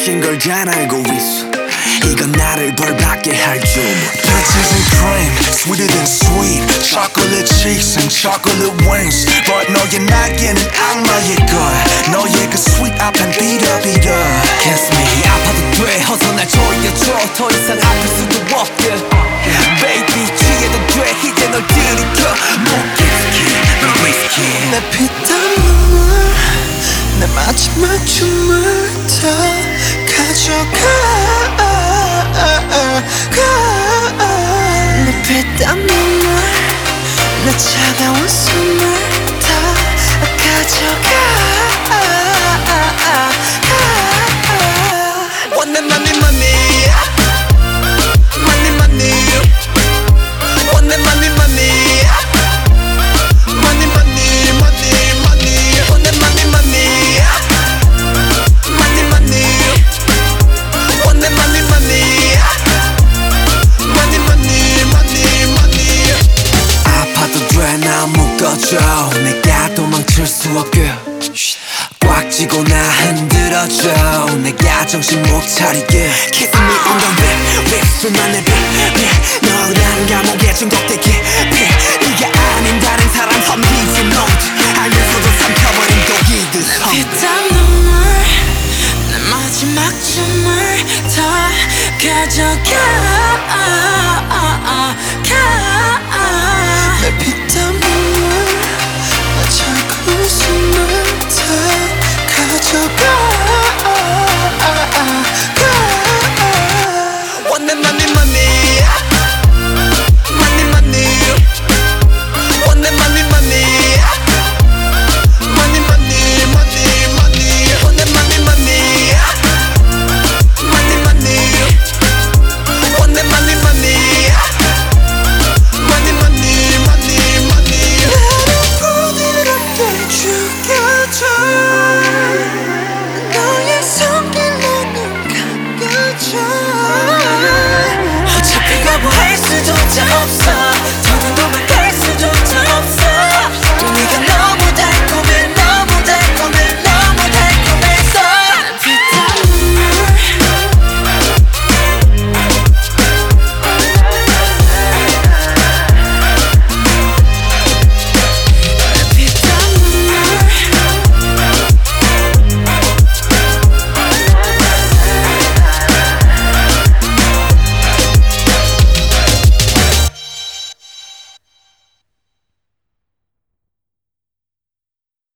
너의 것인 걸 잘 알고 있어 이건 나를 벌받게 할 주문 Peaches and cream, sweeter than sweet Chocolate cheeks and chocolate wings But 너의 날개는 악마의 거야 너의 그 마지막 춤을 다 가져가 내 피땀 눈물 내 차가운 묶어줘 내가 도망칠 수 없게. 꽉 쥐고 나 흔들어줘. 내가 정신 못 차리게. Kiss me on the lip lip 수만의 빛 너라는 감옥에 중독되게 네가 아닌 다른 사람 섬기지 못 알면서도 삼켜버린 독이듯 피땀 눈물 내 마지막 춤을 다 가져가